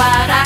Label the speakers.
Speaker 1: para